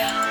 안녕.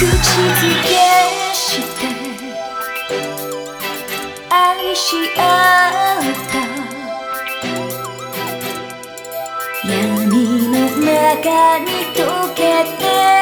口づけして愛し合った闇の中に溶けて